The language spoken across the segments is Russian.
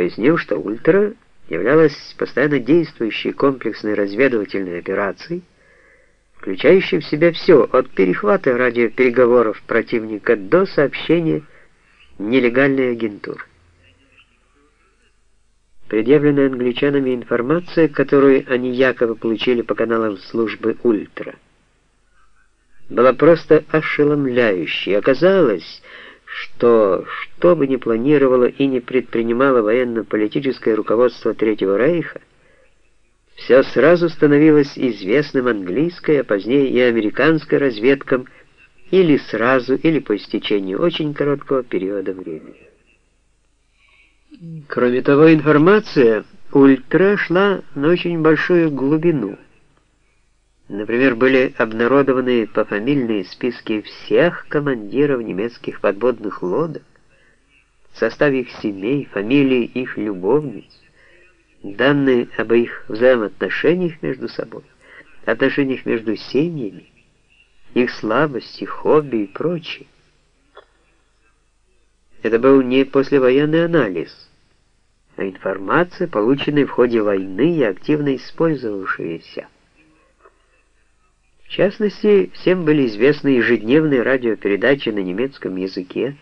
пояснил, что «Ультра» являлась постоянно действующей комплексной разведывательной операцией, включающей в себя все, от перехвата радиопереговоров противника до сообщения нелегальной агентуры. Предъявленная англичанами информация, которую они якобы получили по каналам службы «Ультра», была просто ошеломляющей. Оказалось, что, что бы ни планировало и не предпринимало военно-политическое руководство Третьего Рейха, все сразу становилось известным английской, а позднее и американской разведкам или сразу, или по истечению очень короткого периода времени. Кроме того, информация ультра шла на очень большую глубину. Например, были обнародованы пофамильные списки всех командиров немецких подводных лодок, состав их семей, фамилии их любовниц, данные об их взаимоотношениях между собой, отношениях между семьями, их слабости, хобби и прочее. Это был не послевоенный анализ, а информация, полученная в ходе войны и активно использовавшаяся. В частности, всем были известны ежедневные радиопередачи на немецком языке,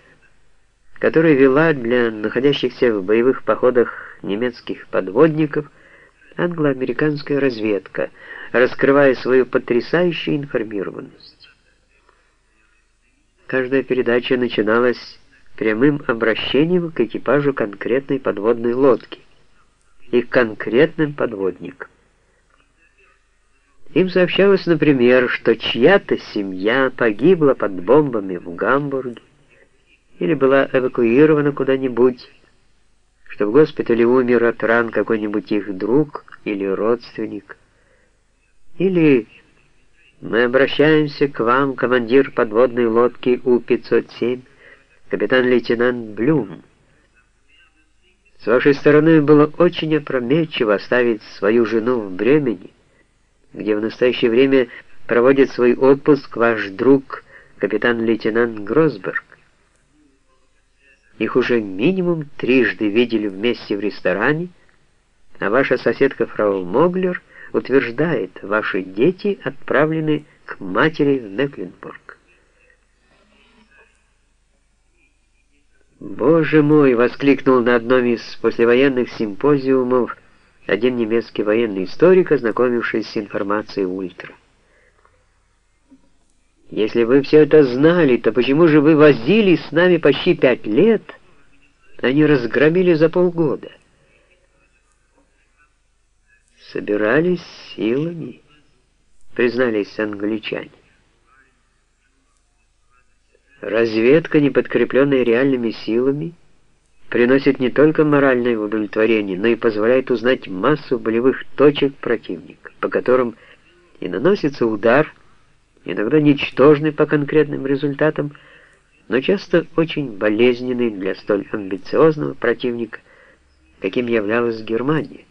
которые вела для находящихся в боевых походах немецких подводников англо-американская разведка, раскрывая свою потрясающую информированность. Каждая передача начиналась прямым обращением к экипажу конкретной подводной лодки и конкретным подводникам. Им сообщалось, например, что чья-то семья погибла под бомбами в Гамбурге или была эвакуирована куда-нибудь, что в госпитале умер от ран какой-нибудь их друг или родственник. Или мы обращаемся к вам, командир подводной лодки У-507, капитан-лейтенант Блюм. С вашей стороны было очень опрометчиво оставить свою жену в Бремени, где в настоящее время проводит свой отпуск ваш друг, капитан-лейтенант Гросберг. Их уже минимум трижды видели вместе в ресторане, а ваша соседка фрау Моглер утверждает, ваши дети отправлены к матери в Мекленбург. «Боже мой!» — воскликнул на одном из послевоенных симпозиумов один немецкий военный историк, ознакомившись с информацией Ультра. Если вы все это знали, то почему же вы возились с нами почти пять лет, а не разгромили за полгода? Собирались силами, признались англичане. Разведка, не подкрепленная реальными силами, приносит не только моральное удовлетворение, но и позволяет узнать массу болевых точек противника, по которым и наносится удар, иногда ничтожный по конкретным результатам, но часто очень болезненный для столь амбициозного противника, каким являлась Германия.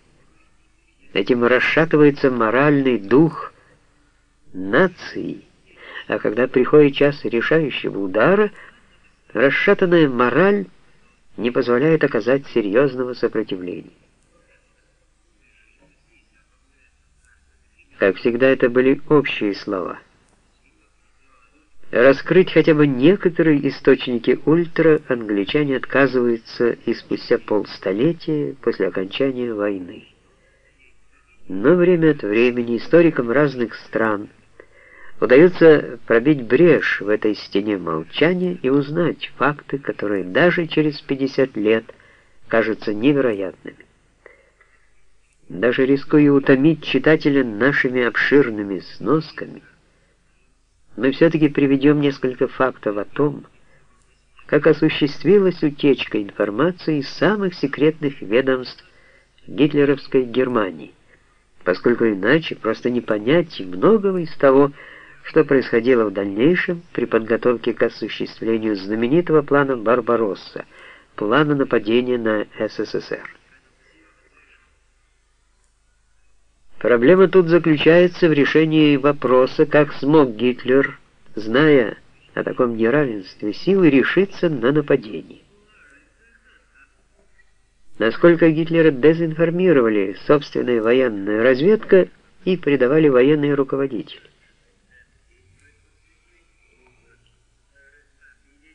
Этим расшатывается моральный дух нации, а когда приходит час решающего удара, расшатанная мораль не позволяет оказать серьезного сопротивления. Как всегда, это были общие слова. Раскрыть хотя бы некоторые источники ультра англичане отказываются и спустя полстолетия после окончания войны. Но время от времени историкам разных стран – удается пробить брешь в этой стене молчания и узнать факты, которые даже через 50 лет кажутся невероятными. Даже рискуя утомить читателя нашими обширными сносками, мы все-таки приведем несколько фактов о том, как осуществилась утечка информации из самых секретных ведомств гитлеровской Германии, поскольку иначе просто не понять многого из того, что происходило в дальнейшем при подготовке к осуществлению знаменитого плана Барбаросса, плана нападения на СССР. Проблема тут заключается в решении вопроса, как смог Гитлер, зная о таком неравенстве сил, решиться на нападение. насколько Гитлера дезинформировали собственная военная разведка и предавали военные руководители.